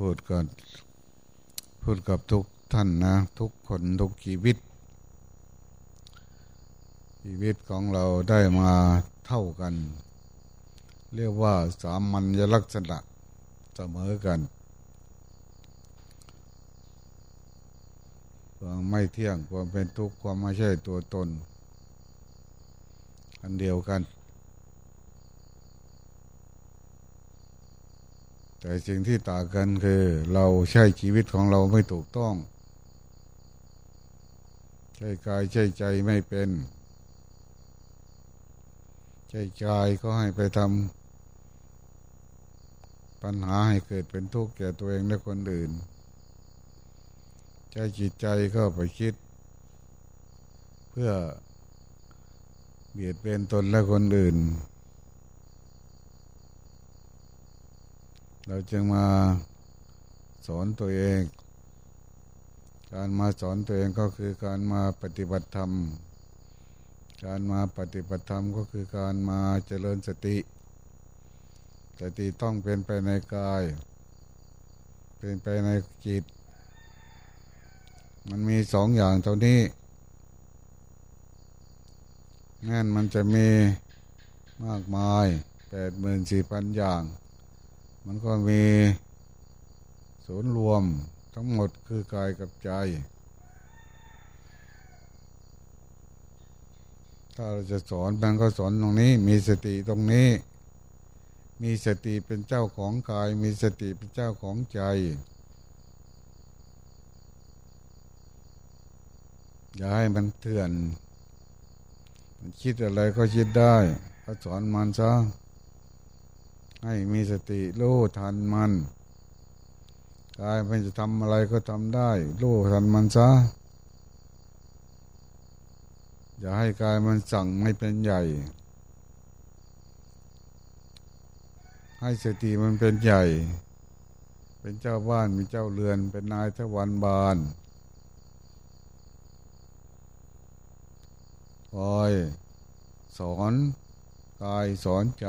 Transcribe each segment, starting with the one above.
พูดกันพูดกับทุกท่านนะ ทุกคนทุกชีวิต ชีวิตของเราได้มาเท่ากัน เรียกว่าสามัญลักษณะเสมอกันความไม่เที่ยงความเป็นทุกข์ความไม่ใช่ตัวตน อันเดียวกัน แต่สิ่งที่ต่างกันคือ เราใช้ชีวิตของเราไม่ถูกต้อง ใช้กายใช้ใจไม่เป็น ใช้กายก็ให้ไปทำปัญหาให้เกิดเป็นทุกข์แก่ตัวเองและคนอื่น ใช้จิตใจก็ไปคิด เพื่อเบียดเบียนตนและคนอื่น เราจึงมาสอนตัวเอง การมาสอนตัวเองก็คือการมาปฏิบัติธรรม การมาปฏิบัติธรรมก็คือการมาเจริญสติ สติต้องเป็นไปในกาย เป็นไปในจิต มันมีสองอย่างเท่านี้แม่นมันจะมีมากมายแปดหมื่นสี่พันอย่าง มันก็มีศูนย์รวมทั้งหมดคือกายกับใจ ถ้าเราจะสอนมันก็สอนตรงนี้ มีสติตรงนี้ มีสติเป็นเจ้าของกาย มีสติเป็นเจ้าของใจ อย่าให้มันเถื่อน มันคิดอะไรก็คิดได้ ก็สอนมันซะ ให้มีสติรู้ทันมันกายมันจะทำอะไรก็ทำได้รู้ทันมันซะอย่าให้กายมันสั่งไม่เป็นใหญ่ ให้สติมันเป็นใหญ่ เป็นเจ้าบ้านมีเจ้าเรือน เป็นนายทวันบานคอยสอนกายสอนใจ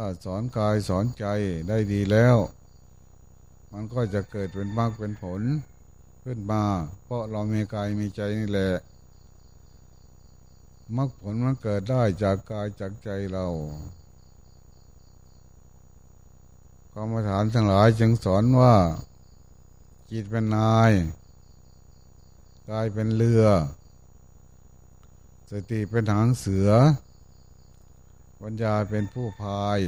ถ้าสอนกายสอนใจได้ดีแล้ว มันก็จะเกิดเป็นมากเป็นผลขึ้นมา เพราะเรามีกายมีใจนี่แหละมรรคผลมันเกิดได้จากกายจากใจเรากรรมฐานทั้งหลายจึงสอนว่า จิตเป็นนายกายเป็นเรือ สติเป็นหางเสือ ปัญญาเป็นผู้พาย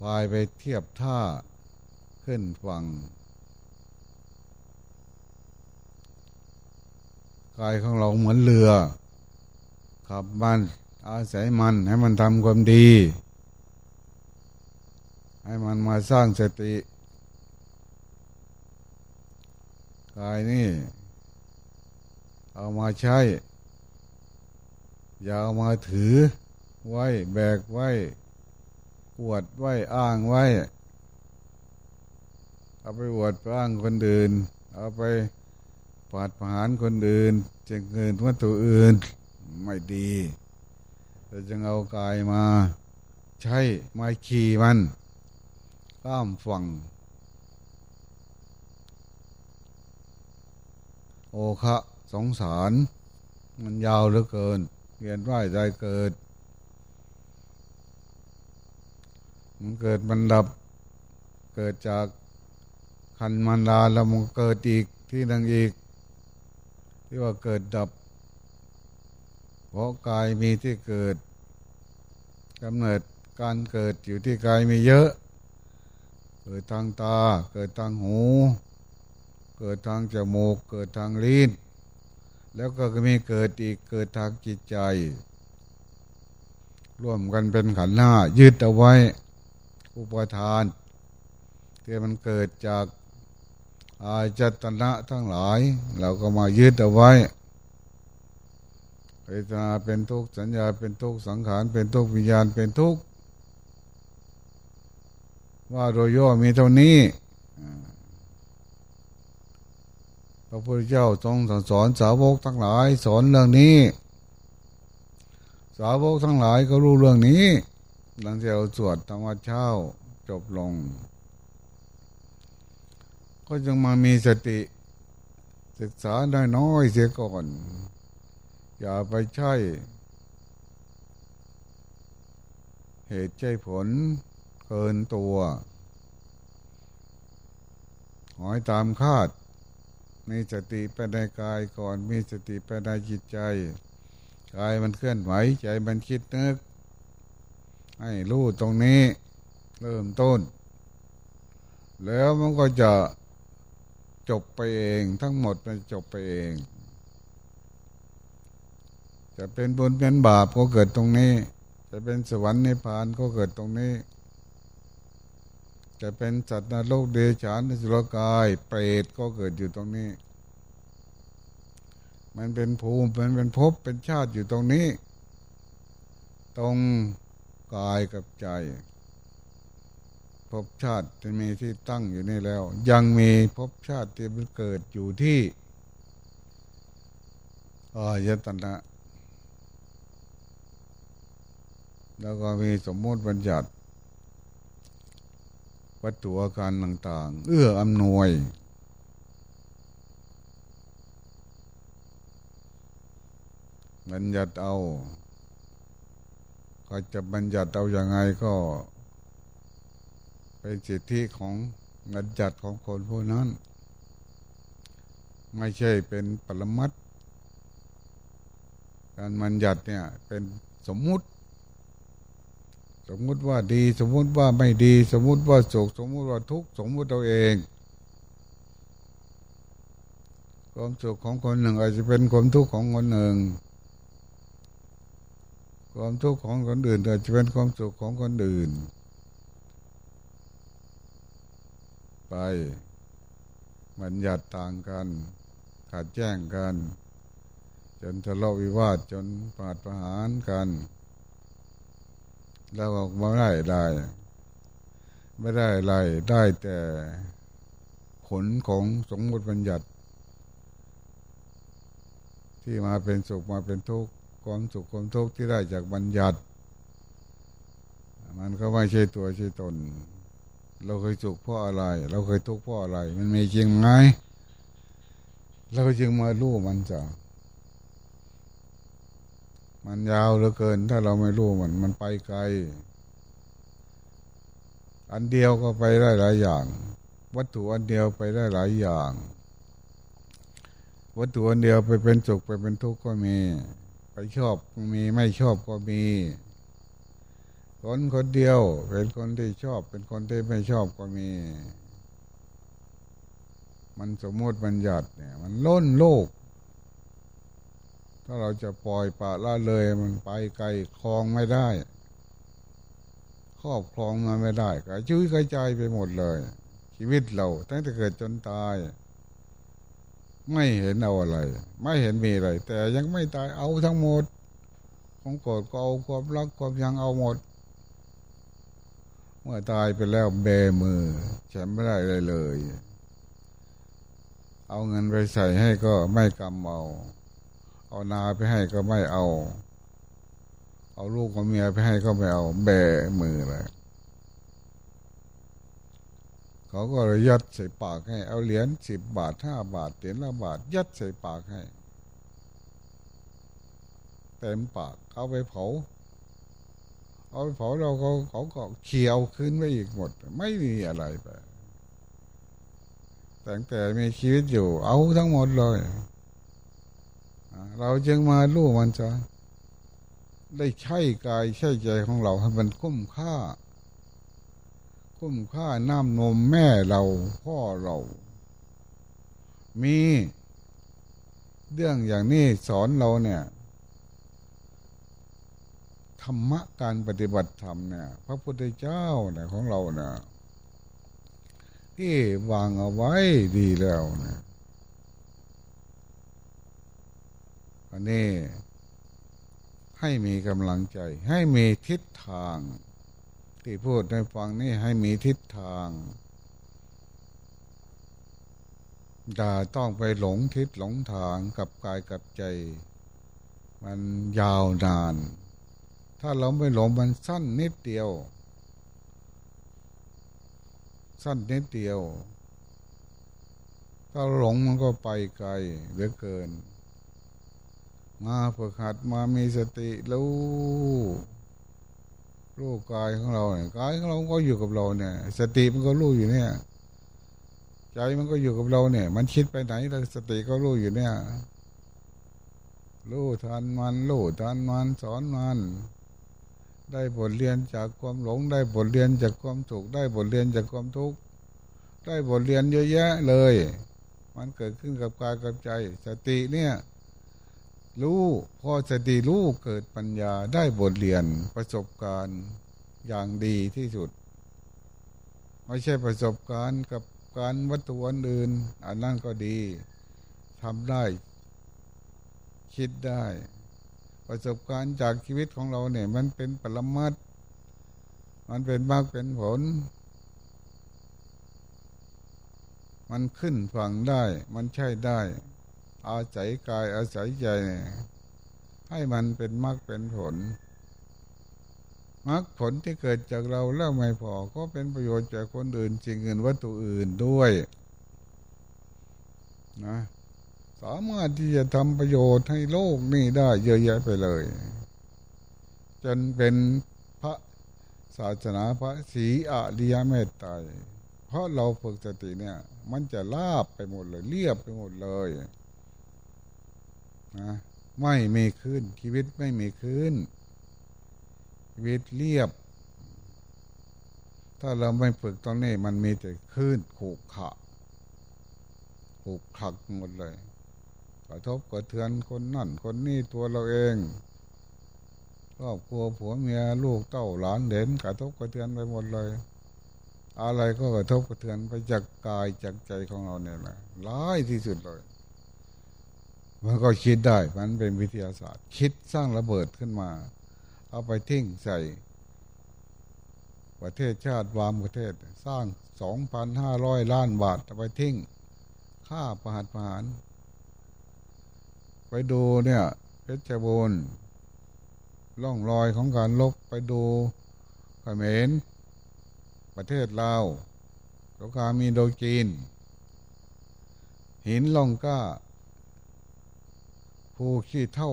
พายไปเทียบท่าขึ้นฝั่งกายของเราเหมือนเรือขับมันอาศัยมันให้มันทำความดี ให้มันมาสร้างสติกายนี่ เอามาใช้ อย่าเอามาถือไว้แบกไว้ปวดไว้อ้างไว้ เอาไปอวดไปอ้างคนอื่น เอาไปปาดผานคนอื่นเจะเงินวัตถุอื่นไม่ดีเราจะเอากายมา ใช้ไม้ขี่มันข้ามฝั่งโอคะสงสาร มันยาวเหลือเกิน เวียนว่ายใจเกิด มันเกิดมันดับ เกิดจากคันมันดาแล้วมันเกิดอีกที่นั่งอีก ที่ว่าเกิดดับ เพราะกายมีที่เกิดกำเนิดการเกิดอยู่ที่กายมีเยอะ เกิดทางตา เกิดทางหู เกิดทางจมูก เกิดทางลิ้น แล้วก็มีเกิดอีกเกิดทางจิตใจ ร่วมกันเป็นขันธ์หน้ายึดเอาไว้ อุปทานที่มันเกิดจากอาจตนะทั้งหลาย เราก็มายึดเอาไว้เวทนาเป็นทุกข์สัญญาเป็นทุกข์สังขารเป็นทุกข์วิญญาณเป็นทุกข์ว่าโดยย่อมีเท่านี้ พระพุทธเจ้าทรงสอนสาวกทั้งหลาย สอนเรื่องนี้ สาวกทั้งหลายก็รู้เรื่องนี้ หลังจากเราสวดธรรมะเช้าจบลง ก็จึงมามีสติ ศึกษาได้น้อยเสียก่อน อย่าไปใช่ เหตุใจผลเกินตัวหอยตามคาด มีสติไปในกายก่อน มีสติไปในจิตใจ กายมันเคลื่อนไหวใจมันคิดนึก ให้รู้ตรงนี้ เริ่มต้น แล้วมันก็จะจบไปเอง ทั้งหมดมันจบไปเอง จะเป็นบุญเป็นบาปก็เกิดตรงนี้ จะเป็นสวรรค์นิพพานก็เกิดตรงนี้ จะเป็นสัตว์นรกเดชานสุรกาย เปรตก็เกิดอยู่ตรงนี้ มันเป็นภูมิมันเป็นภพเป็นชาติอยู่ตรงนี้ ตรงกายกับใจภพชาติจะมีที่ตั้งอยู่นี่แล้ว ยังมีภพชาติที่มันเกิดอยู่ที่อายตนะ แล้วก็มีสมมติบัญญัติ วัตถุอาการต่าง ๆ เอื้ออำนวย บัญญัติเอา ก็จะบัญญัติเอาอย่างไงก็เป็นสิทธิของบัญญัติของคนผู้นั้น ไม่ใช่เป็นปรมัตการบัญญัติเนี่ยเป็นสมมุติ สมมุติว่าดี สมมุติว่าไม่ดี สมมุติว่าสุขสมมุติว่าทุกข์สมมุติตัวเองความสุขของคนหนึ่งอาจจะเป็นความทุกข์ของคนหนึ่ง ความทุกข์ของคนอื่นอาจจะเป็นความสุขของคนอื่น ไปบัญญัติต่างกัน ขัดแย้งกัน จนทะเลาะวิวาทจนปาดประหารกัน แล้วออกมาได้ได้ไม่ได้อะไรได้แต่ผลของสมมติบัญญัติ ที่มาเป็นสุขมาเป็นทุกข์ความสุขความทุกข์ที่ได้จากบัญญัติ มันก็ไม่ใช่ตัวใช่ตน เราเคยสุขเพราะอะไร เราเคยทุกข์เพราะอะไร มันมีจริงไหมเราจึงมารู้มันจ้ะ มันยาวเหลือเกิน ถ้าเราไม่รู้มันมันไปไกล อันเดียวก็ไปได้หลายอย่าง วัตถุอันเดียวไปได้หลายอย่าง วัตถุอันเดียวไปเป็นสุขไปเป็นทุกข์ก็มี ไปชอบก็มีไม่ชอบก็มี คนคนเดียว เป็นคนที่ชอบ เป็นคนที่ไม่ชอบก็มี มันสมมติบัญญัติเนี่ย มันล้นโลก ถ้าเราจะปล่อยปละละเลยมันไปไกลคลองไม่ได้ ครอบครองมันไม่ได้กระจุยกระจายไปหมดเลย ชีวิตเราตั้งแต่เกิดจนตาย ไม่เห็นเอาอะไร ไม่เห็นมีอะไร แต่ยังไม่ตายเอาทั้งหมดของโกรธก็เอาความรักความยังเอาหมด เมื่อตายไปแล้วเบมือ ฉันไม่ได้เลยเลย เอาเงินไปใส่ให้ก็ไม่กำเอา เอานาไปให้ก็ไม่เอา เอาลูกกับเมียไปให้ก็ไม่เอาเบมือเลยเขาก็เลยยัดใส่ปากให้ เอาเหรียญสิบบาทห้าบาทเหรียญละบาท ยัดใส่ปากให้เต็มปากเอาไปเผา เอาเผาเราเขาเขาก็เขียวขึ้นไปอีกหมด ไม่มีอะไรไปแต่แต่มีชีวิตอยู่ เอาทั้งหมดเลย เราจึงมาลู่มันจะได้ใช้กายใช้ใจของเราให้มันคุ้มค่า คุ้มค่าน้ำนมแม่เราพ่อเรา มีเรื่องอย่างนี้สอนเราเนี่ยธรรมะการปฏิบัติธรรมเนี่ย พระพุทธเจ้าเนี่ยของเราเนี่ยที่วางเอาไว้ดีแล้วเนี่ย อันนี้ ให้มีกำลังใจ ให้มีทิศทาง ที่พูดในฟังนี่ให้มีทิศทางอย่าต้องไปหลงทิศหลงทางกับกายกับใจ มันยาวนาน ถ้าเราไม่หลงมันสั้นนิดเดียว สั้นนิดเดียว ถ้าหลงมันก็ไปไกลเหลือเกิน มาฝึกหัดมามีสติรู้รู้กายของเราเนี่ยกายของเราก็อยู่กับเราเนี่ย สติมันก็รู้อยู่เนี่ย ใจมันก็อยู่กับเราเนี่ย มันคิดไปไหนเราสติก็รู้อยู่เนี่ยรู้ทันมันรู้ทันมันสอนมันได้บทเรียนจากความหลง ได้บทเรียนจากความถูกได้บทเรียนจากความทุกข์ได้บทเรียนเยอะแยะเลย มันเกิดขึ้นกับกายกับใจ สติเนี่ย รู้พอสติรู้เกิดปัญญาได้บทเรียนประสบการณ์อย่างดีที่สุด ไม่ใช่ประสบการณ์กับการวัตถุอันอื่นอันนั้นก็ดีทำได้ คิดได้ ประสบการณ์จากชีวิตของเราเนี่ย มันเป็นปรมัตมันเป็นมากเป็นผล มันขึ้นฝั่งได้ มันใช่ได้ อาศัยกายอาศัยใจ ให้มันเป็นมากเป็นผลมรรคผลที่เกิดจากเราแล้วไม่พอก็เป็นประโยชน์จากคนอื่นสิ่งอื่นวัตถุอื่นด้วยนะสามารถที่จะทำประโยชน์ให้โลกนี้ได้เยอะแยะไปเลย จนเป็นพระศาสนาพระศรีอริยเมตไตรเพราะเราฝึกสติเนี่ย มันจะลาบไปหมดเลยเรียบไปหมดเลย นะไม่มีขึ้น ชีวิตไม่มีขึ้น ชีวิตเรียบ ถ้าเราไม่ฝึกตอนนี้มันมีแต่ขึ้นขู่ขะขู่ขักหมดเลยกระทบกระเทือนคนนั่นคนนี่ตัวเราเองครอบครัวผัวเมียลูกเต้าหลานเด่นกระทบกระเทือนไปหมดเลย อะไรก็กระทบกระเทือนไปจากกายจากใจของเราเนี่ยแหละร้ายที่สุดเลย มันก็คิดได้ มันเป็นวิทยาศาสตร์ คิดสร้างระเบิดขึ้นมา เอาไปทิ้งใส่ ประเทศชาติวามประเทศ สร้างสองพันห้าร้อยล้านบาทเอาไปทิ้งฆ่าประหัตประหาร ไปดูเนี่ยเพชรบูรณ์ล่องรอยของการลบไปดูเขมรประเทศลาวสงครามมีโดจีน หินล่องก้า ภูขี้เท่า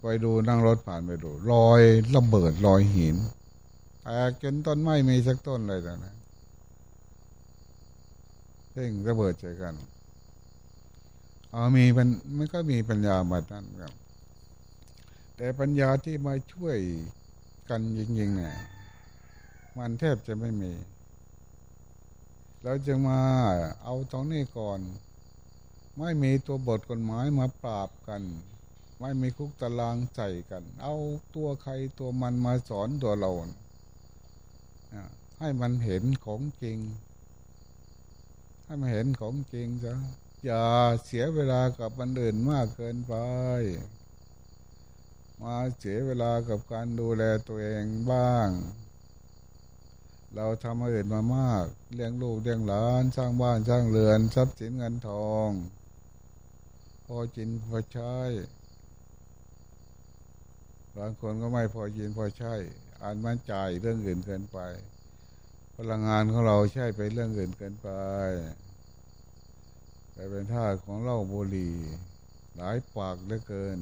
ไปดูนั่งรถผ่านไปดูรอยระเบิดรอยหินแตกจนต้นไม้มีสักต้นเลยนะเพ่งระเบิดใจกันเอามีมันมันก็มีปัญญามาตั้นครับ แต่ปัญญาที่มาช่วยกันจริงๆเนี่ยมันแทบจะไม่มี เราจะมาเอาตรงนี้ก่อน ไม่มีตัวบทกฎหมายมาปราบกัน ไม่มีคุกตารางใส่กัน เอาตัวใครตัวมันมาสอนตัวเราให้มันเห็นของจริง ให้มันเห็นของจริงจ้ะอย่าเสียเวลากับมันอื่นมากเกินไป มาเสียเวลากับการดูแลตัวเองบ้าง เราทำอื่นมามาก เลี้ยงลูกเลี้ยงหลาน สร้างบ้านสร้างเรือน ทรัพย์สินเงินทอง พอจินพอใช้บางคนก็ไม่พอจินพอใช้อ่านมันจ่ายเรื่องอื่นเกินไป พลังงานของเราใช้ไปเรื่องอื่นเกินไปไปเป็นท่าของเหล้าบุหรี่หลายปากเหลือเกิน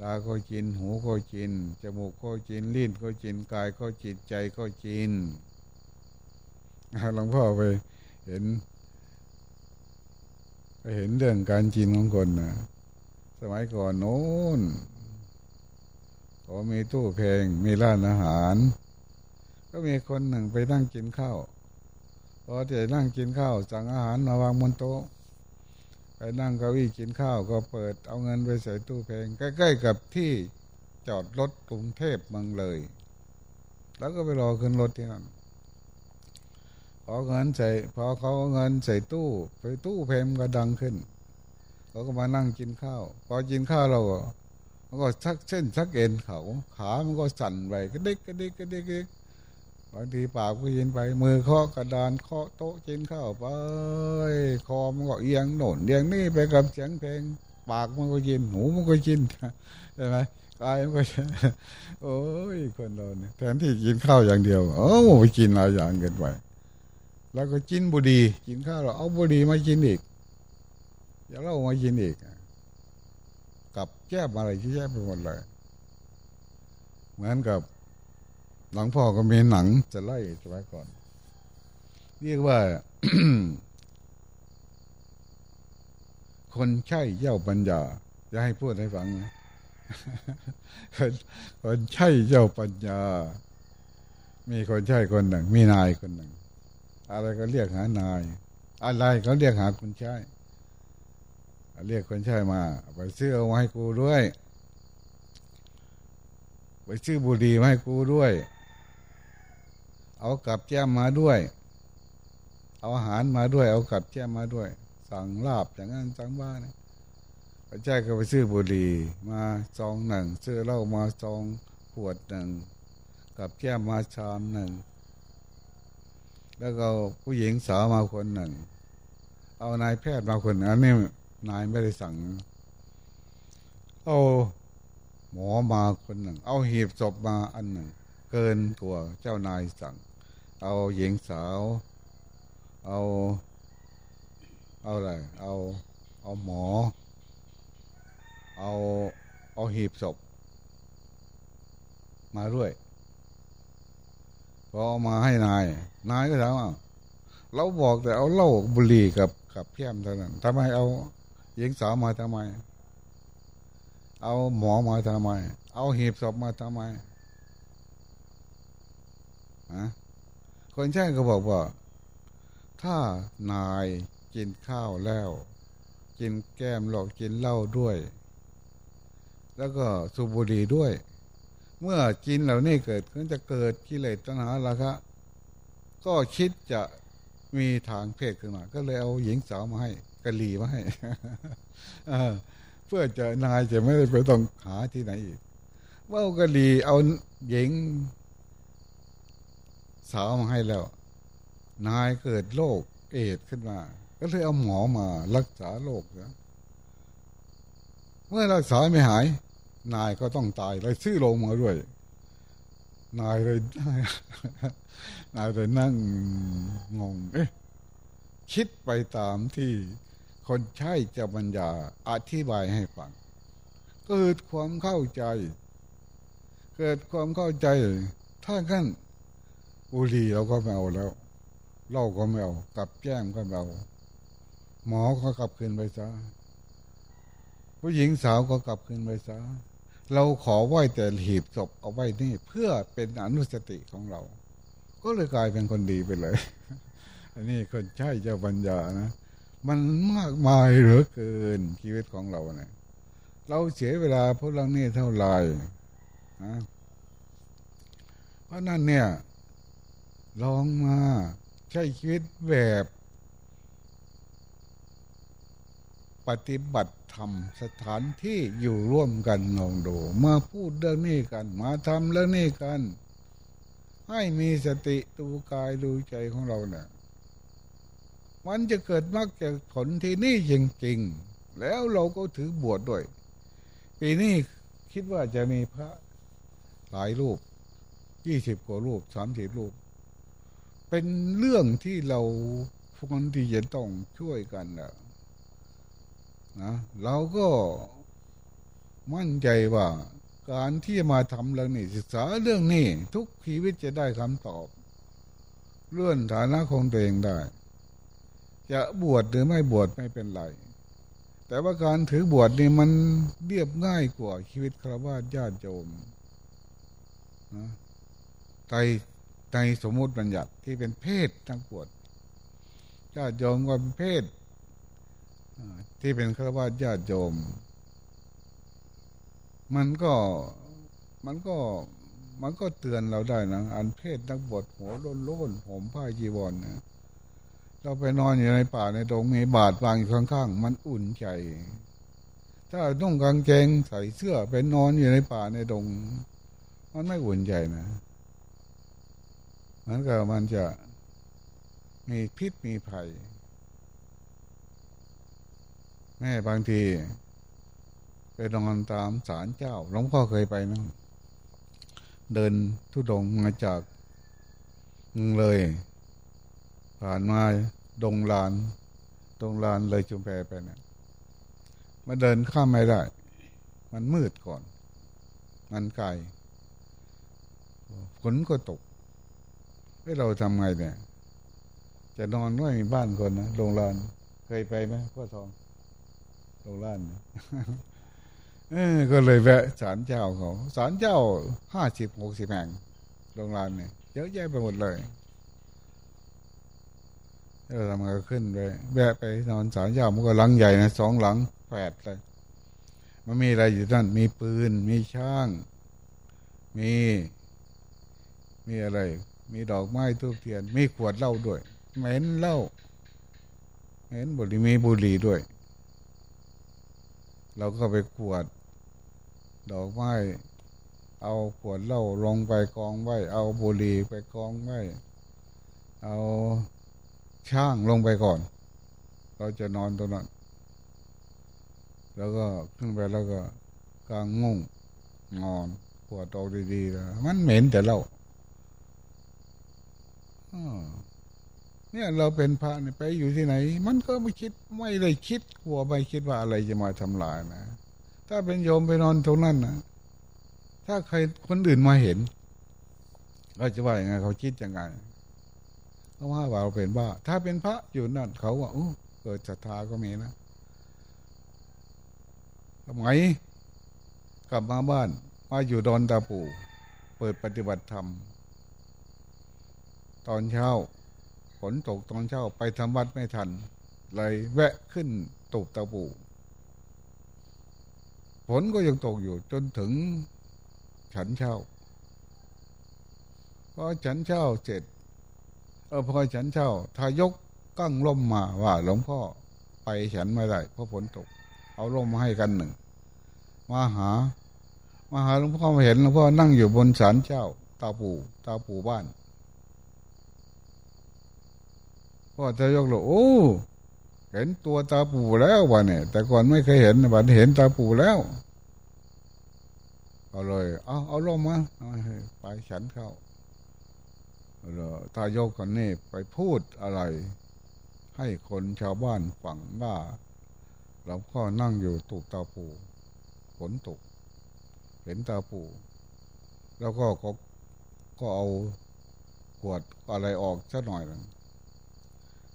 ตาก็กิน หูก็กิน จมูกก็กิน ลิ้นก็กิน กายก็จิตใจก็กินหลวงพ่อไปเห็น เห็นเรื่องการกินของคนนะสมัยก่อนโน้นพอมีตู้เพลงมีร้านอาหาร ก็มีคนหนึ่งไปนั่งกินข้าวพอจะนั่งกินข้าวสั่งอาหารมาวางบนโต๊ะไปนั่งเก้าอี้กินข้าวก็เปิดเอาเงินไปใส่ตู้เพลงใกล้ๆกับที่จอดรถกรุงเทพเมืองเลย แล้วก็ไปรอขึ้นรถที่นั่น พอเงินใส่พอเขาเงินใส่ตู้ไปตู้เพลงก็ดังขึ้นเขาก็มานั่งกินข้าว พอกินข้าวเราก็มันก็ชักเส้นชักเอ็นเขา ขามันก็สั่นไปก็เด็กก็เด็กก็เด็กบางทีปากก็ยินไป มือเคาะกระดานเคาะโต๊ะกินข้าวไปคอมันก็เอียงโน่นเอียงนี่ไปกับเสียงเพลง ปากมันก็กินหูมันก็กินใช่ไหมกายมันก็โอ้ยคนเราเนี่ยแทนที่กินข้าวอย่างเดียว เออไปกินหลายอย่างเกินไป แล้วก็กินบุดีกินข้าวเราเอาบุดีมากินอีกอย่าเล่ามากินอีกกับแก้อะไรที่แก้ไปหมดเลย เหมือนกับหลังพ่อก็มีหนังจะไล่จะไว้ก่อน เรียกว่า คนใช่เจ้าปัญญาจะให้พูดให้ฟังนะคนคนใช่เจ้าปัญญา มีคนใช่คนหนึ่ง มีนายคนหนึ่ง อะไรก็เรียกหานาย อะไรเขาเรียกหาคนใช่เรียกคนใช่มาไปซื้อเอามาให้กูด้วย ไปซื้อบุหรี่มาให้กูด้วย เอากับแจ้มมาด้วย เอาอาหารมาด้วย เอากับแจ้มมาด้วย สั่งลาบอย่างนั้นสั่งบ้านพระเจ้ก็ไปซื้อบุหรี่มาซองหนึ่งซื้อเหล้ามาซองขวดหนึ่งกับแก้มมาชามหนึ่ง แล้วก็ผู้หญิงสาวมาคนหนึ่ง เอานายแพทย์มาคนอันนี้นายไม่ได้สั่ง เอาหมอมาคนหนึ่ง เอาหีบศพมาอันหนึ่ง เกินกว่าเจ้านายสั่ง เอาหญิงสาว เอา เอาอะไร เอา เอาหมอ เอา เอาหีบศพมาด้วย พอมาให้นาย นายก็ถามว่าเราบอกแต่เอาเหล้าบุหรี่กับกับเพี้ยมเท่านั้นทำไมเอาหญิงสาวมาทำไม เอาหมอมาทำไม เอาหีบศพมาทำไมะคนใช่ก็บอกว่า ถ้านายกินข้าวแล้ว กินแก้มหลอกกินเหล้าด้วย แล้วก็สูบบุหรี่ด้วย เมื่อกินเหล่านี้เกิดก็จะเกิดกิเลสตัณหาราคะ ก็คิดจะมีทางเพศขึ้นมา ก็เลยเอาหญิงสาวมาให้กะลีมาให้เพื่อจะนายจะไม่ได้ไปต้องหาที่ไหนอีกว่าเอากะลีเอาหญิงสาวมาให้แล้ว นายเกิดโรคเอดขึ้นมา ก็เลยเอาหมอมารักษาโรคนะเมื่อรักษาไม่หาย นายก็ต้องตายเลยซื้อลงมาด้วย นายเลยนายเลยนั่งงง เอ๊ะคิดไปตามที่คนใช้จะบรรยาอธิบายให้ฟัง เกิดความเข้าใจ เกิดความเข้าใจ ถ้าขั้นอุลีเราก็ไม่เอาแล้วเล้าก็ไม่เอากับแก้มก็ไม่เอาหมอก็กลับคืนไปซะผู้หญิงสาวก็กลับคืนไปซะ เราขอไหว้แต่หีบศพเอาไว้นี่เพื่อเป็นอนุสติของเรา ก็เลยกลายเป็นคนดีไปเลย อันนี้คนใช่เจ้าปัญญานะมันมากมายเหลือเกินชีวิตของเราเนะี่ยเราเสียเวลาพวกเรื่องนี้เท่าไหร่นะเพราะนั่นเนี่ย ลองมาใช้ชีวิตแบบ ปฏิบัติธรรมสถานที่อยู่ร่วมกันลองดูมาพูดเรื่องนี้กัน มาทำเรื่องนี้กัน ให้มีสติดูกายดูใจของเราเนี่ยมันจะเกิดมากจากผลที่นี่จริงๆ แล้วเราก็ถือบวชดด้วย ปีนี้คิดว่าจะมีพระหลายรูปยี่สิบกว่ารูปสามสิบรูป เป็นเรื่องที่เราควรที่จะต้องช่วยกันนะ นะเราก็มั่นใจว่า การที่มาทำเรื่องนี้ศึกษาเรื่องนี้ทุกชีวิตจะได้คำตอบ เลื่อนฐานะของตัวเองได้ จะบวชหรือไม่บวชไม่เป็นไร แต่ว่าการถือบวชนี่มันเรียบง่ายกว่าชีวิตคราวาสญาติโยมนะในในสมมุติบัญญัติที่เป็นเพศทั้งปวดญาติโยมก็เป็นเพศ ที่เป็นฆราวาสญาติโยม มันก็มันก็มันก็เตือนเราได้นะ อันเพศนักบวชหัวโล้นโล้นผมผ้าจีวรนะเราไปนอนอยู่ในป่าในตรงมีบาดวางอยู่ข้างๆ มันอุ่นใจ ถ้านุ่งกางเกงใส่เสื้อไปนอนอยู่ในป่าในดง มันไม่อุ่นใจนะมันก็มันจะมีพิษมีภัย แม่บางทีไปนอนตามศาลเจ้าหลวงพ่อเคยไปนะเดินทุดงมาจากเลย ผ่านมาดงลานดงลานเลยจุมแพไปเนะี่ยมาเดินข้ามไม่ได้ มันมืดก่อน มันไกลฝนก็ตกให้เราทำไงเนี่ย จะนอนไว้บ้านคนนะโรงแรมเคยไปไหมพ่อทอง โรงแรมเออก็เลยแวะศาลเจ้าเขาศาลเจ้าห้าสิบหกสิบแห่งโรงแรมเนี่ยเยอะแยะไปหมดเลยเราทำงานขึ้นไปแวะไปนอนศาลเจ้ามันก็หลังใหญ่นะสองหลังแฝดเลยมันมีอะไรอยู่นั่นมีปืน มีช่าง มี มีอะไร มีดอกไม้ทูบเทียน มีขวดเหล้าด้วยเหม็นเหล้าเหม็นบุหรี่มีบุหรี่ด้วย เราก็ไปขวด ดอกไม้เอาขวดเหล้าลงไปกองไว้ เอาบุหรี่ไปกองไว้เอาช่างลงไปก่อน เราจะนอนตรงนั้น แล้วก็ขึ้นไปแล้วก็กลางงงนอนปวดตอกดีๆแล้วมันเหม็นแต่เรา เนี่ยเราเป็นพระเนี่ยไปอยู่ที่ไหน มันก็ไม่คิดไม่ได้คิดกลัวไม่คิดว่าอะไรจะมาทำลายนะ ถ้าเป็นโยมไปนอนตรงนั้นนะถ้าใครคนอื่นมาเห็นเราจะว่าอย่างไงเขาคิดยังไงเขาว่าเราเป็นบ้า ถ้าเป็นพระอยู่นั่นเขาว่าโอ้เกิดศรัทธาก็มีนะทำไมกลับมาบ้าน มาอยู่ดอนตาปูเปิดปฏิบัติธรรม ตอนเช้า ฝนตกตอนเช้าไปทำวัดไม่ทัน เลยแวะขึ้นตูบตาปูฝนก็ยังตกอยู่จนถึงฉันเช้าพอฉันเช้าเสร็จเออพอฉันเช้าทายกกั้งล่มมาว่าหลวงพ่อไปฉันไม่ได้เพราะฝนตก เอาล่มมาให้กันหนึ่งมาหามาหาหลวงพ่อมาเห็นหลวงพ่อนั่งอยู่บนศาลเจ้าตาปู่ตาปู่บ้าน พ่อจะยกหลโอ้ เห็นตัวตาปู่แล้ววะเนี่ย แต่ก่อนไม่เคยเห็นวันเห็นตาปู่แล้วเอาเลย เอาเอาลงมาไปฉันเข้าตายกคนนี้ไปพูดอะไร ให้คนชาวบ้านฟังว่าเราก็นั่งอยู่ตูกตาปูฝนตก เห็นตาปู แล้วก็ก็ก็เอาขวดอะไรออกสักหน่อยนึง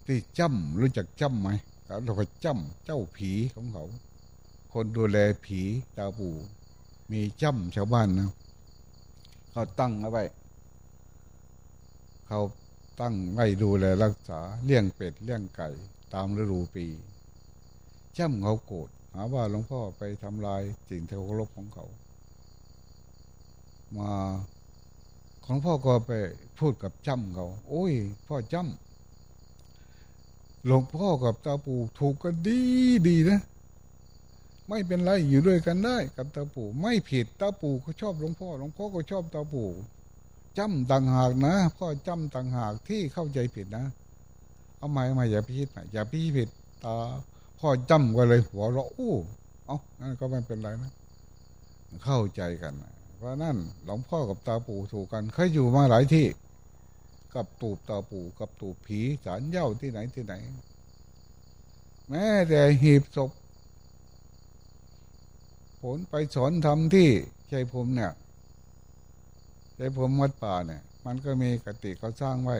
ที่จ้ำรู้จักจ้ำไหมเราไปจ้ำเจ้าผีของเขา คนดูแลผีตาปูมีจ้ำชาวบ้านนะเขาตั้งเอาไว้เขาตั้งไว้ดูแลรักษาเลี้ยงเป็ดเลี้ยงไก่ ตามฤดูปีจ้ำเขาโกรธหาว่าหลวงพ่อไปทำลายสิ่งที่เคารพของเขา มาของพ่อก็ไปพูดกับจ้ำเขา โอ้ย พ่อจ้ำ หลวงพ่อกับตาปู่ถูกกันดีดีนะ ไม่เป็นไรอยู่ด้วยกันได้ กับตาปู่ไม่ผิดตาปู่ก็ชอบหลวงพ่อหลวงพ่อก็ชอบตาปู่จำต่างหากนะพ่อจำต่างหากที่เข้าใจผิดนะ เอาไม่ไม่อย่าพิดอย่าพิผิดตาพ่อจำก็เลยหัวเราะอู้เอ้านั่นก็ไม่เป็นไรนะ เข้าใจกันเพราะนั่นหลวงพ่อกับตาปู่ถูกกันเคยอยู่มาหลายที่ กับตูบตาปู่กับตูบผีสารเย้าที่ไหนที่ไหน แม้แต่หีบศพผลไปสอนทำที่ใจผมเนี่ยใจผมวัดป่าเนี่ย มันก็มีกติเขาสร้างไว้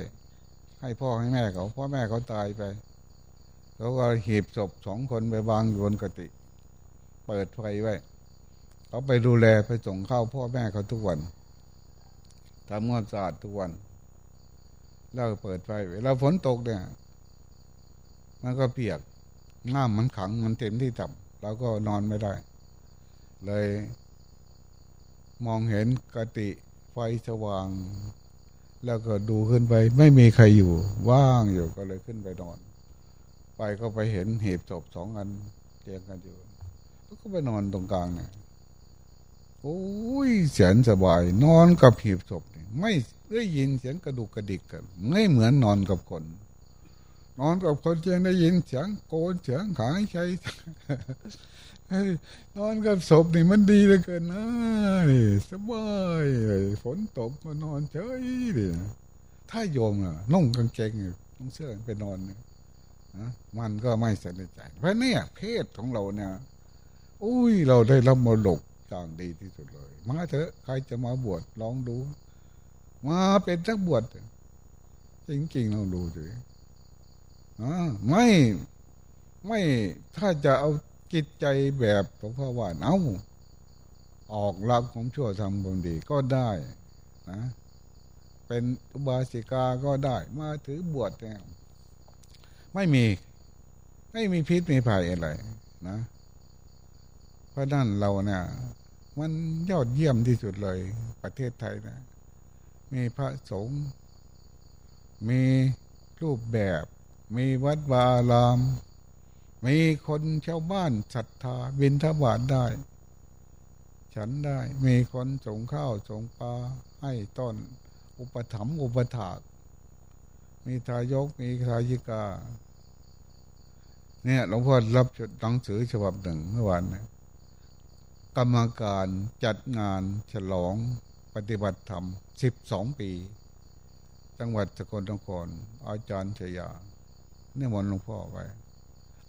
ให้พ่อให้แม่เขาพ่อแม่เขาตายไปเขาก็หีบศพสองคนไปวางอยู่บนกติ เปิดไฟไว้ เขาไปดูแลไปส่งข้าวพ่อแม่เขาทุกวันทำงานสะอาดทุกวัน แล้วเปิดไฟเวลาฝนตกเนี่ย มันก็เปียกน้ำมันขังมันเต็มที่ต่ำเราก็นอนไม่ได้ เลย มองเห็นกติไฟสว่าง แล้วก็ดูขึ้นไป ไม่มีใครอยู่ ว่างอยู่ก็เลยขึ้นไปนอน ไปก็ไปเห็นหีบศพสองอันเรียงกันอยู่ก็ไปนอนตรงกลางเนี่ยโอ้ยเสียนสบาย นอนกับหีบศพ ไม่ได้ยินเสียงกระดูกกระดิกกัน ไม่เหมือนนอนกับคน นอนกับคนเชียงได้ยินเสียงโกนเสียงขายใจนอนกับศพนี่มันดีเหลือเกินนะนี่สบายฝนตกมานอนเฉยดิถ้าโยมอะนุ่งกางเกงนุ่งเสื้อไปนอนนะมันก็ไม่สนใจ เพราะเนี่ยเพศของเราเนี่ยอุ้ยเราได้รับมรดกอย่างดีที่สุดเลย มาเถอะใครจะมาบวชลองดู มาเป็นนักบวชจริงๆลองดูสิไม่ไม่ถ้าจะเอาจิตใจแบบหลวงพ่อว่าเอาออกรับของชั่วทำบุญดีก็ได้นะเป็นอุบาสิกาก็ได้ มาถือบวชเนี่ยไม่มี ไม่มีพิษมีภัยอะไรนะเพราะนั่นเราเนี่ยมันยอดเยี่ยมที่สุดเลยประเทศไทยนะ มีพระสงฆ์มีรูปแบบ มีวัดวาลาม มีคนชาวบ้านศรัทธาบินทบาทได้ ฉันได้มีคนสงข้าวสงปลาให้ต้น อุปถัมภ์อุปถาก มีทายกมีทายิกา เนี่ยหลวงพ่อรับหนังสือฉบับหนึ่งเมื่อวานนะกรรมการจัดงานฉลอง ปฏิบัติธรรมสิบสองปี จังหวัดสกลนครอาจารย์ชยาเนี่ยมนหลวงพ่อไว้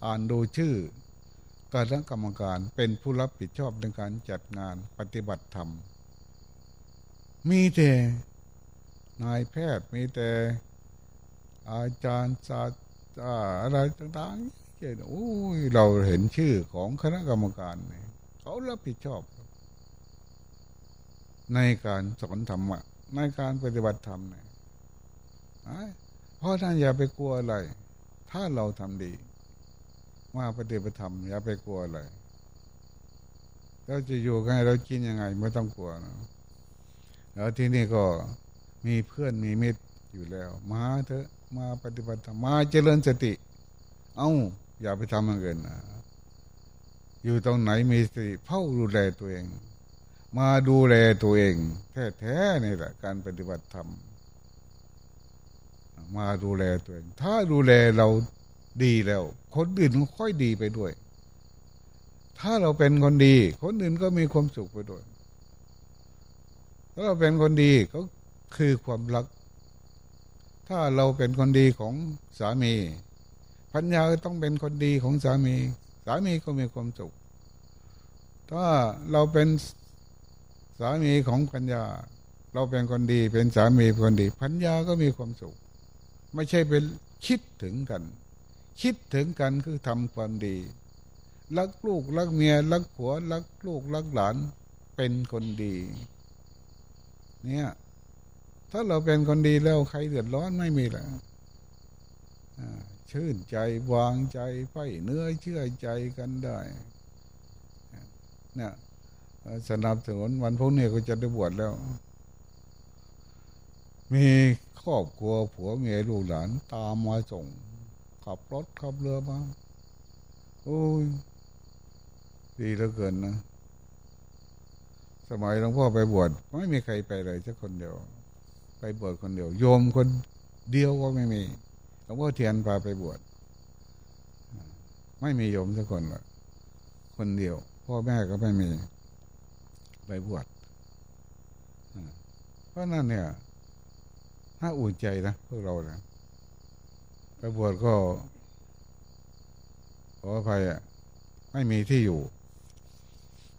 อ่านดูชื่อการกรรมการเป็นผู้รับผิดชอบในการจัดงานปฏิบัติธรรม มีแต่นายแพทย์มีแต่อาจารย์ศาสตร์อะไรต่างๆเจ้โอ้ยเราเห็นชื่อของคณะกรรมการเนี่ยเขารับผิดชอบ ในการสอนธรรมะในการปฏิบัติธรรมเนี่ยเพราะท่านอย่าไปกลัวอะไร ถ้าเราทำดีมาปฏิบัติธรรมอย่าไปกลัวอะไรเราจะอยู่ไงเรากินยังไงไม่ต้องกลัวนะแล้วที่นี่ก็มีเพื่อนมีมิตรอยู่แล้ว มาเถอะมาปฏิบัติธรรมมาเจริญสติ เอา้า อย่าไปทำอะไรเกินนะอยู่ตรงไหนมีสติเฝ้าดูแลตัวเอง มาดูแลตัวเอง แท้ๆนี่แหละการปฏิบัติธรรม มาดูแลตัวเอง ถ้าดูแลเราดีแล้ว คนอื่นก็ค่อยดีไปด้วย ถ้าเราเป็นคนดี คนอื่นก็มีความสุขไปด้วย ถ้าเราเป็นคนดีก็คือความรัก ถ้าเราเป็นคนดีของสามีพัญญาต้องเป็นคนดีของสามี สามีก็มีความสุข ถ้าเราเป็น สามีของพัญญา เราเป็นคนดีเป็นสามีคนดีพัญญาก็มีความสุข ไม่ใช่เป็นคิดถึงกัน คิดถึงกันคือทำความดีรักลูกรักเมียรักผัวรักลูกรักหลานเป็นคนดี เนี่ย ถ้าเราเป็นคนดีแล้วใครเดือดร้อนไม่มีแล้วชื่นใจวางใจไฟเนื้อเชื่อใจกันได้เนี่ย สนับสนุนวันพวกนี้ก็จะได้บวชแล้ว มีครอบครัวผัวเมียลูกหลานตามมาส่ง ขับรถขับเรือมาโอ้ยดีเหลือเกินนะ สมัยหลวงพ่อไปบวชไม่มีใครไปเลยสักคนเดียว ไปบวชคนเดียว โยมคนเดียวก็ไม่มีหลวงพ่อเทียนพาไปบวชไม่มีโยมสักคนละคนเดียว พ่อแม่ก็ไม่มี ไปบวชเพราะนั่นเนี่ยน่าอุ่นใจนะพวกเราเนี่ยไปบวชก็ขออภัยอะไม่มีที่อยู่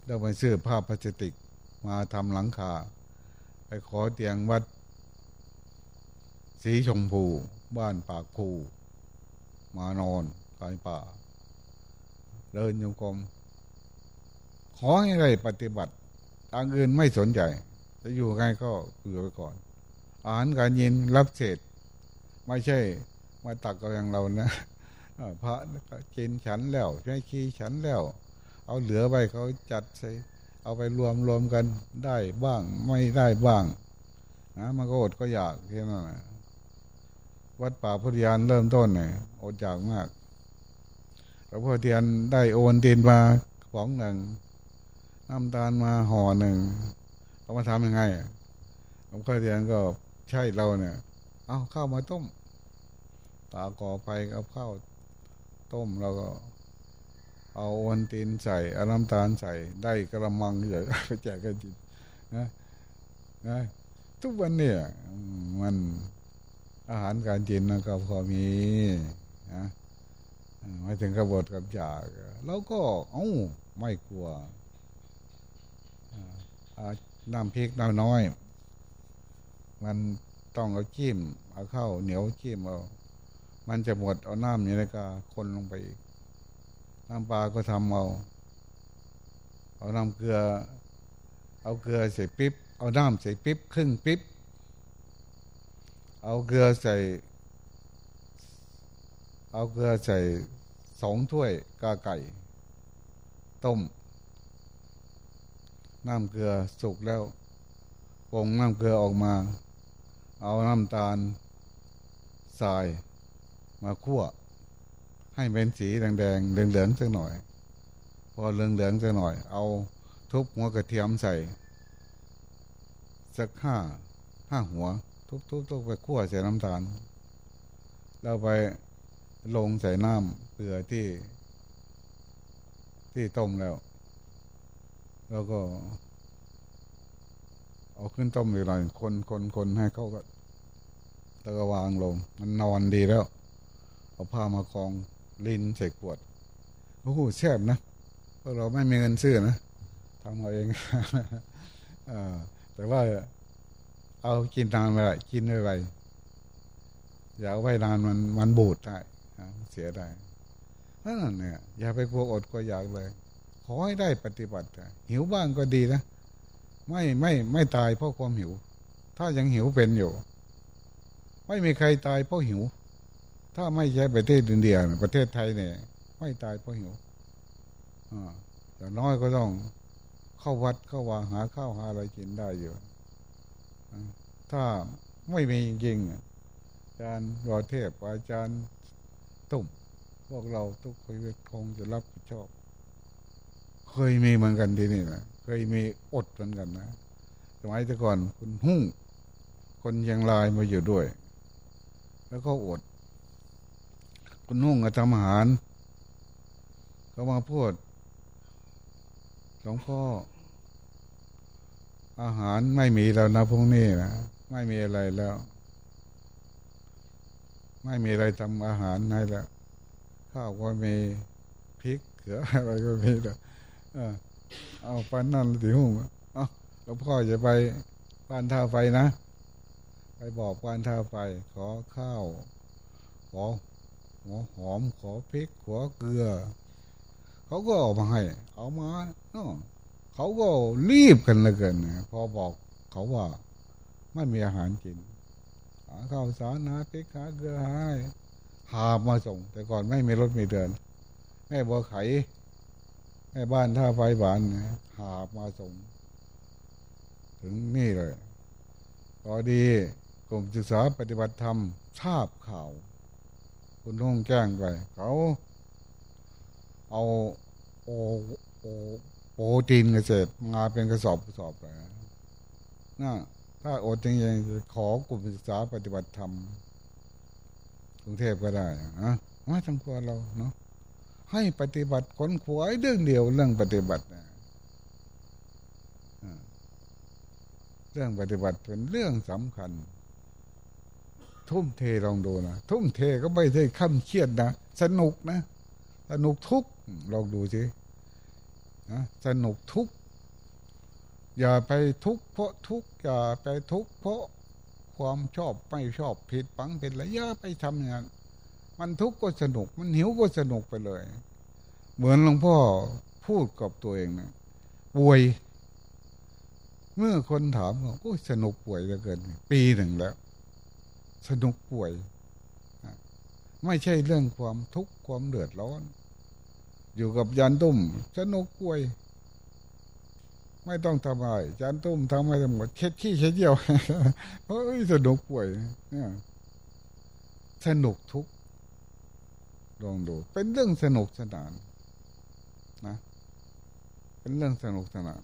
เราไปซื้อผ้าพลาสติกมาทำหลังคา ไปขอเตียงวัด สีชมพู บ้านปากภูมานอนกายป่า เดินโยกรมขอให้ได้ปฏิบัติ ทางอื่นไม่สนใจ จะอยู่ไงก็เผื่อไปก่อน อาหารการยินรับเศษ ไม่ใช่ มาตักกับอย่างเรานะพระกินฉันแล้วใช้ขี้ฉันแล้ว เอาเหลือไปเขาจัดใส่เอาไปรวมรวมกันได้บ้างไม่ได้บ้างนะมันก็อดก็อยากแค่นั้นวัดป่าพุทธยานเริ่มต้นเนี่ยอดอยากมากหลวงพ่อเทียนได้โอนตีนมาของหนึ่ง น้ำตาลมาห่อหนึ่งเอามาทำยังไงหลวงพ่อเทียนก็ใช่เราเนี่ย เอาข้าวมาต้ม ตาก่อไฟเอาข้าวต้มแล้วก็ เอาวันตีนใส่เอาน้ำตาลใส่ได้กระมังใหญ่ไปแจกกันจินนะนะทุกวันเนี่ย มันอาหารการกินนะก็พอมีนะไม่ถึงกระบดกับอยาก แล้วก็ เอ้า ไม่กลัว น้ำพริกน้ำน้อย มันต้องเอาจิ้มเอาเข้าเหนียวจิ้มเอา มันจะหมดเอาน้ำนี่แล้วก็คนลงไปอีก น้ำปลาก็ทำเอาเอาน้ำเกลือ เอาเกลือใส่ปิ๊บ เอาน้ำใส่ปิ๊บครึ่งปิ๊บ เอาเกลือใส่ เอาเกลือใส่สองถ้วยกาไก่ ต้ม น้ำเกลือสุกแล้วปงน้ำเกลือออกมา เอาน้ำตาลทรายมาคั่ว ให้เป็นสีแดงๆเหลืองๆสักหน่อย พอเหลืองๆสักหน่อย เอาทุบหัวกระเทียมใส่ สักห้าห้าหัว ทุบๆๆไปคั่วใส่น้ำตาลแล้วไปลงใส่น้ำเกลือที่ ที่ต้มแล้ว แล้วก็ เอาขึ้นต้มอีกหน่อยคนคนคนให้เขาก็แล้วก็วางลง มันนอนดีแล้ว เอาผ้ามากองลินใส่ขวดโอ้โหแซ่บนะพราะเราไม่มีเงินซื้อนะทำเอาเองอแต่ว่าเอากินนานไปละกินไว้ไวอย่าเอาไว้นานมันมันบูดได้เสียได้นั่นเนี่ยอย่าไปกลัวอดกลัวอยากเลย อให้ได้ปฏิบัติ หิวบ้างก็ดีนะ ไม่ไม่ไม่ตายเพราะความหิว ถ้ายังหิวเป็นอยู่ ไม่มีใครตายเพราะหิว ถ้าไม่ใช่ประเทศอินเดียประเทศไทยเนี่ย ไม่ตายเพราะหิวอ่าแต่น้อยก็ต้องเข้าวัดเข้าวาหาข้าวหาอะไรกินได้อยู่ ถ้าไม่มีจริงอาจารย์รอเทพอาจารย์ตุ่มพวกเราทุกคนคงจะรับผิดชอบ เคยมีเหมือนกันที่นี่นะเคยมีอดเหมือนกันนะสมัยแต่ก่อนคุณหุ่งคนยังลายมาอยู่ด้วย แล้วก็อด คุณหุ่งก็ทำอาหารเขามาพูดหลวงพ่ออาหารไม่มีแล้วนะพวกนี้นะไม่มีอะไรแล้ว ไม่มีอะไรทำอาหารให้แล้วข้าวก็มีพริกเขืออะไรก็มีแล้ว เอาปันนั่นสิหุ่งเอาหลวงพ่อจะไปบ้านท่าไฟนะ ไปบอกบ้านท่าไฟ ขอข้าว ขอหัวหอม ขอพริก ขอเกลือ เขาก็ออกมาให้ เอามาเนาะเขาก็รีบกันเลยเกินพอบอกเขาว่าไม่มีอาหารกิน หาข้าวสารหาพริกหาเกลือให้หามาส่ง แต่ก่อนไม่มีรถไม่เดิน แม่บัวไข แม่บ้านท่าไฟบานหามาส่ง ถึงนี่เลยพอดีกลุ่มศึกษาปฏิบัติธรรมทราบข่าว คุณท่องแจ้งไป เขาเอาโอโอโปรตีนเกษตรมาเป็นกระสอบกระสอบเลยน่าถ้าอดจริงๆขอกลุ่มศึกษาปฏิบัติธรรมกรุงเทพก็ได้นะไม่ต้องกลัวเราเนาะ ให้ปฏิบัติขนขวายเรื่องเดียวเรื่องปฏิบัตินะเรื่องปฏิบัติเป็นเรื่องสำคัญ ทุ่มเทลองดูนะทุ่มเทก็ไม่ใช่ข้าเครียดนะสนุกนะสนุกทุกลองดูสินะสนุกทุกอย่าไปทุกเพราะทุกอย่าไปทุกเพราะความชอบไม่ชอบผิดปังเป็นระยะไปทำอย่างนั้นมันทุกข์ก็สนุก มันหิวก็สนุกไปเลย เหมือนหลวงพ่อพูดกับตัวเองนะป่วย เมื่อคนถามว่าโอ้สนุกป่วยเหลือเกิน ปีหนึ่งแล้ว สนุกป่วย ไม่ใช่เรื่องความทุกข์ความเดือดร้อน อยู่กับยันตุ้ม สนุกป่วย ไม่ต้องทำอะไรยันตุ้มทำอะไรทั้งหมดเช็ดขี้เช็ดเยี่ยวเฮ้ยสนุกป่วยเนี่ยสนุกทุกลองดู เป็นเรื่องสนุกสนาน เป็นเรื่องสนุกสนาน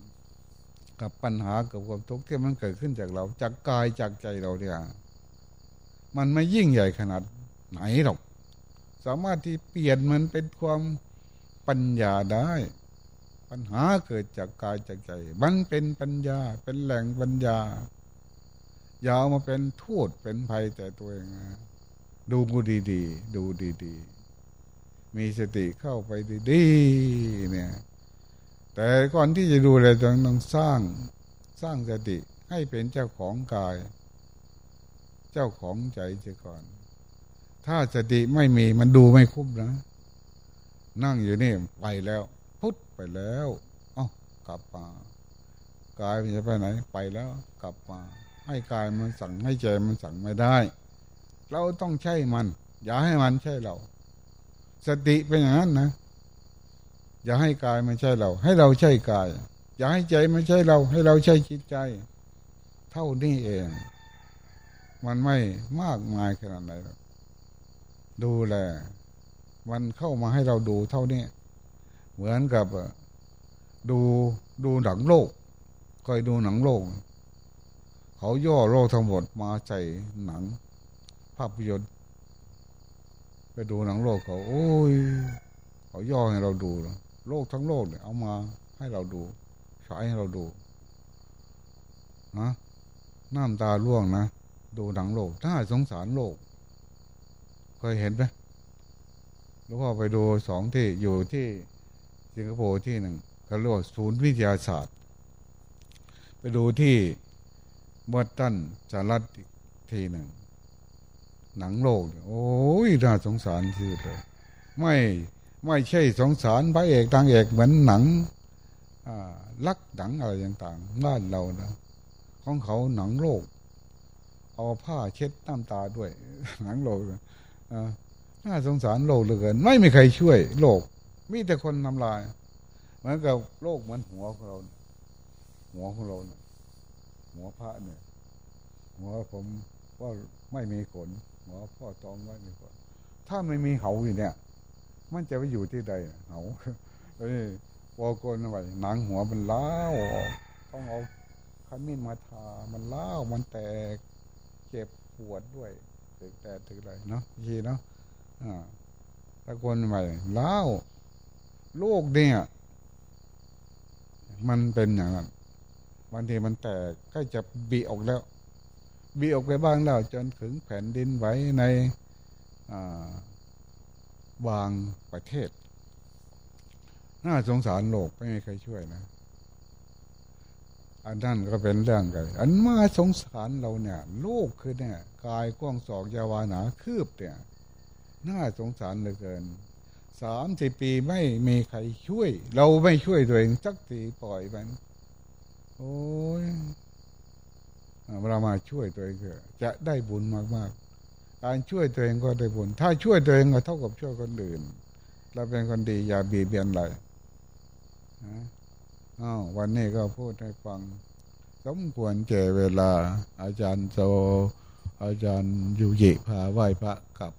กับปัญหากับความทุกข์ที่มันเกิดขึ้นจากเรา จากกายจากใจเราเนี่ยมันไม่ยิ่งใหญ่ขนาดไหนหรอก สามารถที่เปลี่ยนมันเป็นความปัญญาได้ ปัญหาเกิดจากกายจากใจ มันเป็นปัญญาเป็นแหล่งปัญญา อย่าเอามาเป็นโทษเป็นภัยแต่ตัวเองนะดูกูดีๆดูดีๆมีสติเข้าไปดีๆเนี่ย แต่ก่อนที่จะดูอะไรต้องต้องสร้างสร้างสติให้เป็นเจ้าของกาย เจ้าของใจเสียก่อน ถ้าสติไม่มีมันดูไม่คุ้มนะ นั่งอยู่นี่ไปแล้ว พุทธไปแล้วอ้ากลับมากายมันจะไปไหน ไปแล้วกลับมา ให้กายมันสั่งให้ใจมันสั่งไม่ได้ เราต้องใช่มัน อย่าให้มันใช่เรา สติเป็นอย่างนั้นนะ อย่าให้กายไมันใช่เรา ให้เราใช่กาย อย่าให้ใจไมันใช่เรา ให้เราใช่จิตใจ เท่านี้เอง มันไม่มากมายขนาดไหนหรอกดูแลมันเข้ามาให้เราดูเท่านี้ เหมือนกับดูดูหนังโลกเคยดูหนังโลก เขาย่อโลกทั้งหมดมาใส่หนัง ภาพยนตร์ไปดูหนังโลกเขา โอ้ย เขาย่อให้เราดู โลกทั้งโลกเนี่ยเอามาให้เราดูฉายให้เราดูนะน้ำตาล่วงนะ ดูหนังโลกถ้าสงสารโลก เคยเห็นไหมหลวงพ่อไปดูสองที่อยู่ที่สิงคโปร์ที่หนึ่งเขาเรียกว่าศูนย์วิทยาศาสตร์ ไปดูที่เบอสตันสหรัฐอีกทีหนึ่ง หนังโลก โอ้ยน่าสงสารที่สุดเลย ไม่ ไม่ใช่สงสารพระเอกทางเอกเหมือนหนังลักหนังอะไรต่างๆบ้านเรานะของเขาหนังโลก เอาผ้าเช็ดน้ำตาด้วย หนังโลกน่าสงสารโลกเหลือเกิน ไม่มีใครช่วย โลก มีแต่คนทำลายเหมือนกับโลกเหมือนหัวของเรา หัวของเราหัวพระเนี่ย หัวผมว่าไม่มีขนหัวพ่อตองไม่มีขนถ้าไม่มีเขาอยู่เนี่ย มันจะไปอยู่ที่ใดเขาเอ้ยวอโกนไว้หนังหัวมันเล้าต้องเอาขมิ้นมาทา มันเล้ามันแตกเจ็บปวดด้วยถึงแต่ถึงอะไรเนาะทีเนาะอ่าตะโกนใหม่ล้าโลกเนี่ย มันเป็นอย่างนั้นบางทีมันแตกใกล้จะบีออกแล้ว บีออกไปบ้างแล้ว จนถึงแผ่นดินไหวในอ่า บางประเทศ น่าสงสารโลกไม่มีใครช่วยนะ อันนั้นก็เป็นเรื่องกัน อันมาสงสารเราเนี่ย โลกคือเนี่ย กายกว้างศอกยาวานาคืบเนี่ย น่าสงสารเหลือเกินสามสิบปีไม่มีใครช่วย เราไม่ช่วยตัวเองสักทีปล่อยมัน โอ้ยเรามาช่วยตัวเองเถอะจะได้บุญมากๆ การช่วยตัวเองก็ได้ผล ถ้าช่วยตัวเองก็เท่ากับช่วยคนอื่น เราเป็นคนดีอย่าบีบเบียนเลยอ้าววันนี้ก็พูดให้ฟัง สมควรเจเวลา อาจารย์โจอาจารย์ยุยิพาไหว้พระกับ